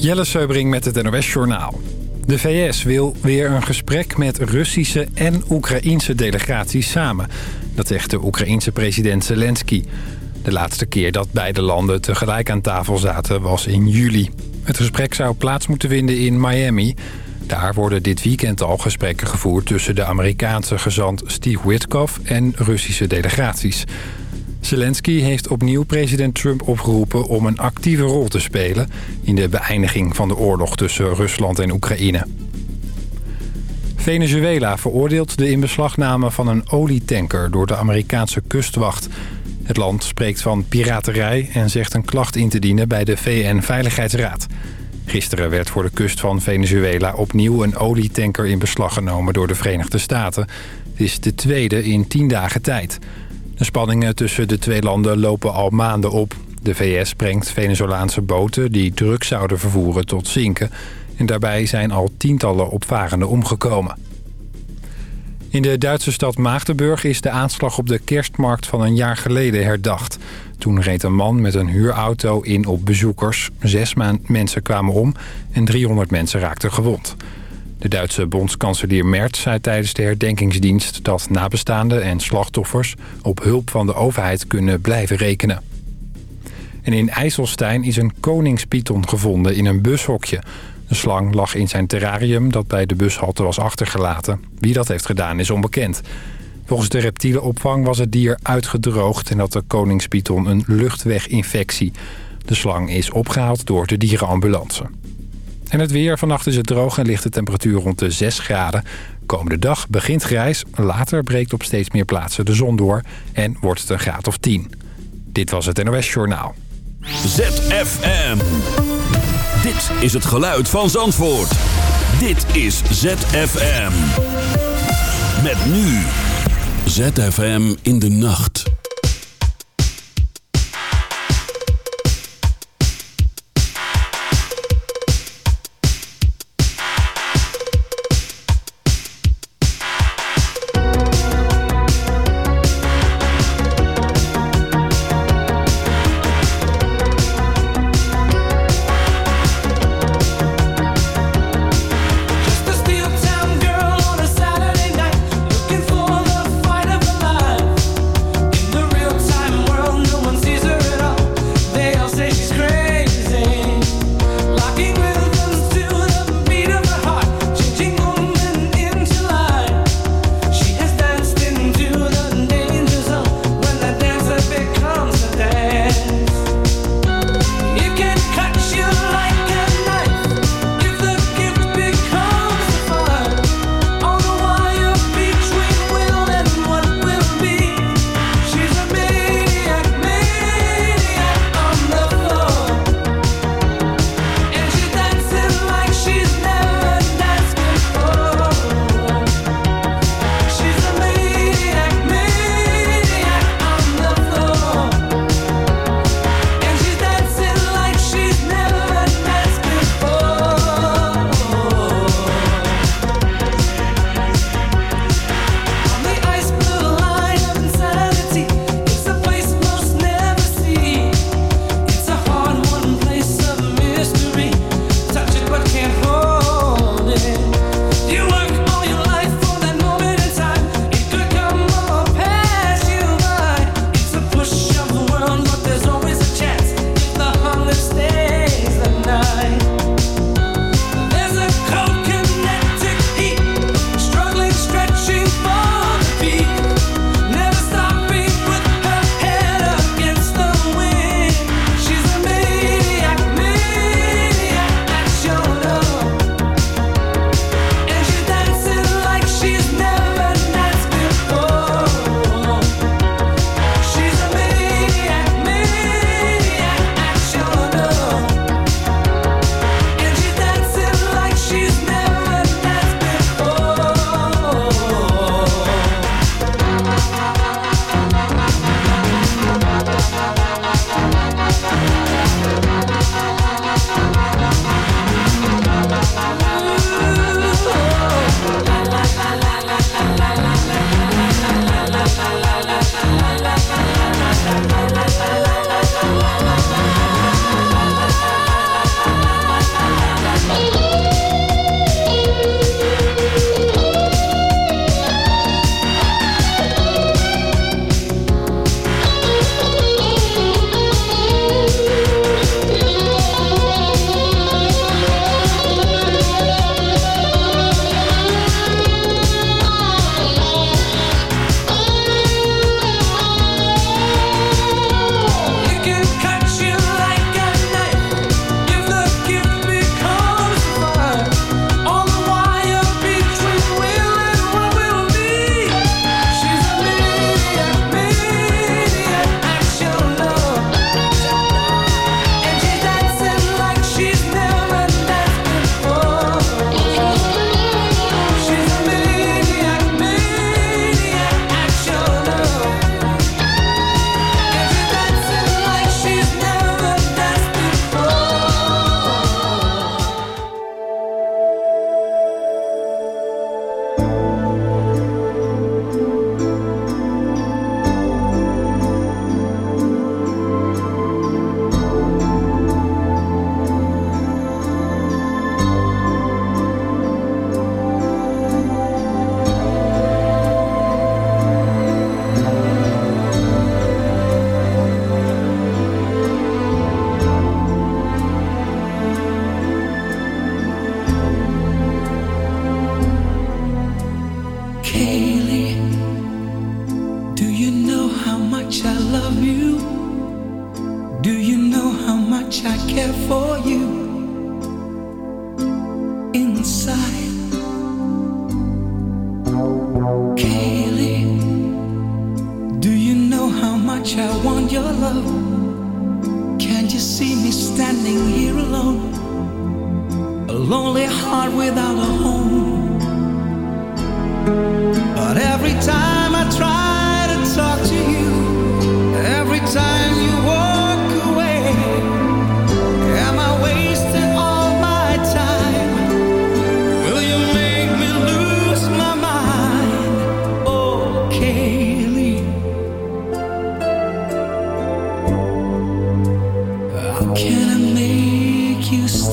Jelle Seubring met het NOS Journaal. De VS wil weer een gesprek met Russische en Oekraïense delegaties samen. Dat zegt de Oekraïense president Zelensky. De laatste keer dat beide landen tegelijk aan tafel zaten was in juli. Het gesprek zou plaats moeten vinden in Miami. Daar worden dit weekend al gesprekken gevoerd tussen de Amerikaanse gezant Steve Witkoff en Russische delegaties. Zelensky heeft opnieuw president Trump opgeroepen om een actieve rol te spelen... in de beëindiging van de oorlog tussen Rusland en Oekraïne. Venezuela veroordeelt de inbeslagname van een olietanker door de Amerikaanse kustwacht. Het land spreekt van piraterij en zegt een klacht in te dienen bij de VN-veiligheidsraad. Gisteren werd voor de kust van Venezuela opnieuw een olietanker in beslag genomen door de Verenigde Staten. Het is de tweede in tien dagen tijd. De spanningen tussen de twee landen lopen al maanden op. De VS brengt Venezolaanse boten die drugs zouden vervoeren tot zinken. En daarbij zijn al tientallen opvarenden omgekomen. In de Duitse stad Maagdenburg is de aanslag op de kerstmarkt van een jaar geleden herdacht. Toen reed een man met een huurauto in op bezoekers. Zes mensen kwamen om en 300 mensen raakten gewond. De Duitse bondskanselier Merz zei tijdens de herdenkingsdienst... dat nabestaanden en slachtoffers op hulp van de overheid kunnen blijven rekenen. En in IJsselstein is een koningspython gevonden in een bushokje. De slang lag in zijn terrarium dat bij de bushalte was achtergelaten. Wie dat heeft gedaan is onbekend. Volgens de reptielenopvang was het dier uitgedroogd... en had de koningspython een luchtweginfectie. De slang is opgehaald door de dierenambulance. En het weer. Vannacht is het droog en ligt de temperatuur rond de 6 graden. Komende dag begint grijs. Later breekt op steeds meer plaatsen de zon door. En wordt het een graad of 10. Dit was het NOS Journaal. ZFM. Dit is het geluid van Zandvoort. Dit is ZFM. Met nu. ZFM in de nacht.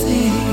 You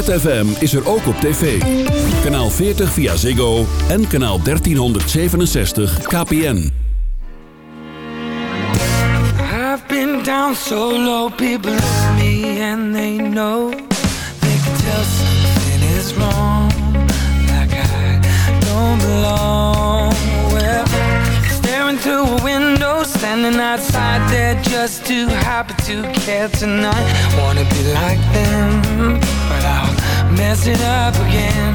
ZFM is er ook op tv. Kanaal 40 via Ziggo en kanaal 1367 KPN. I've been down so low, people look me and they know. They can tell something is wrong, like I don't belong. Well, staring through a window, standing outside there just too happy to care tonight. Wanna be like them mess it up again.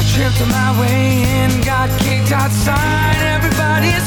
I tripped on my way in, got kicked outside. Everybody is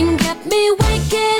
and get me waking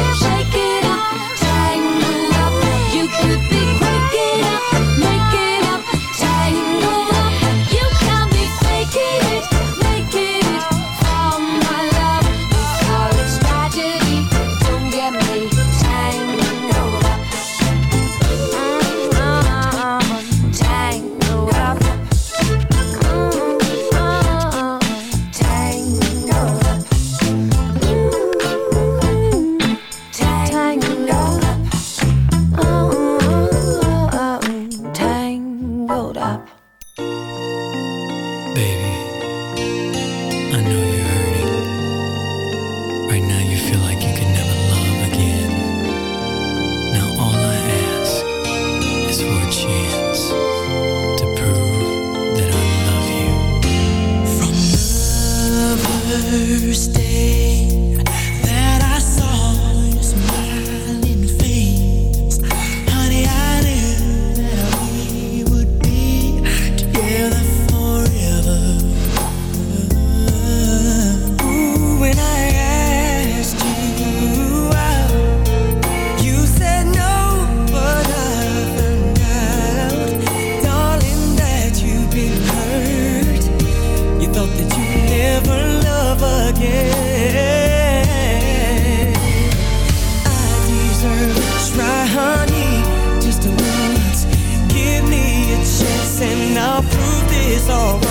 I'll prove this alright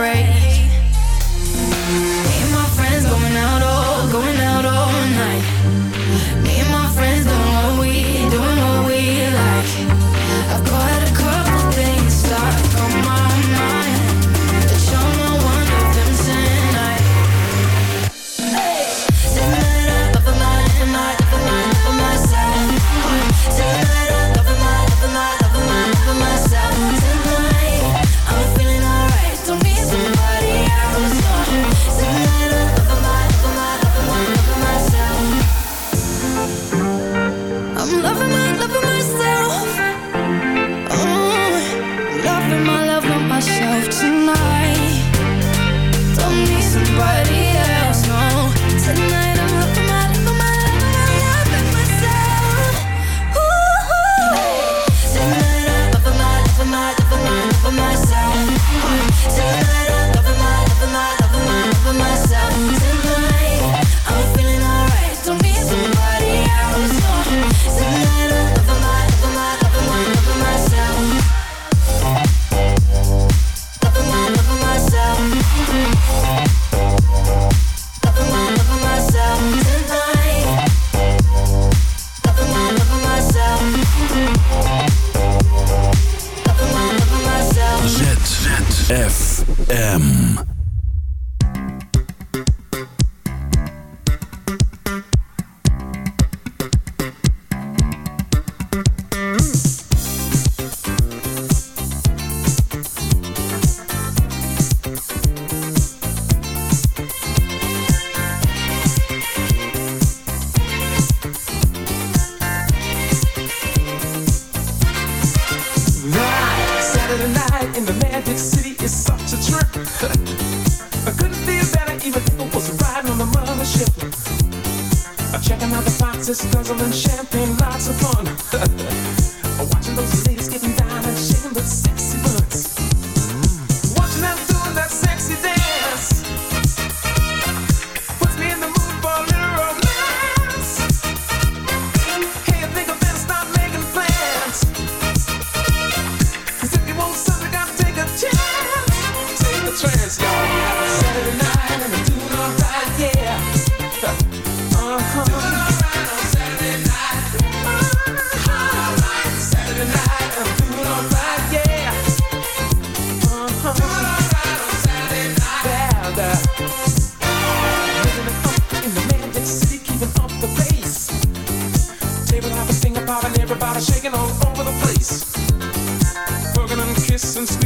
break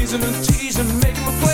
squeezing and teasing, making me play.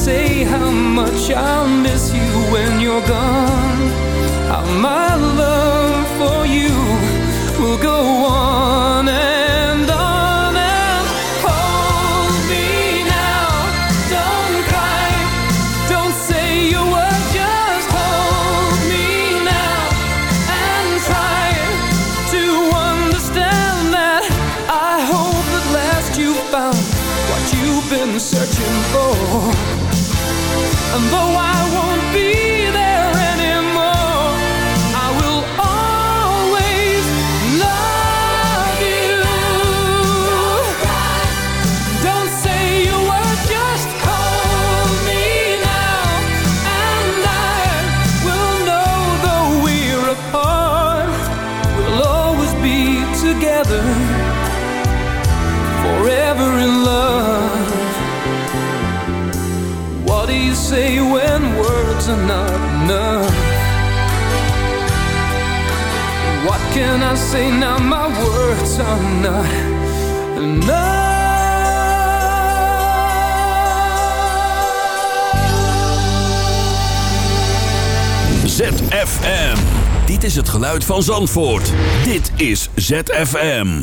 say how much I'll miss you when you're gone. Say now? My words are not enough. ZFM. Dit is het geluid van Zandvoort. Dit is ZFM.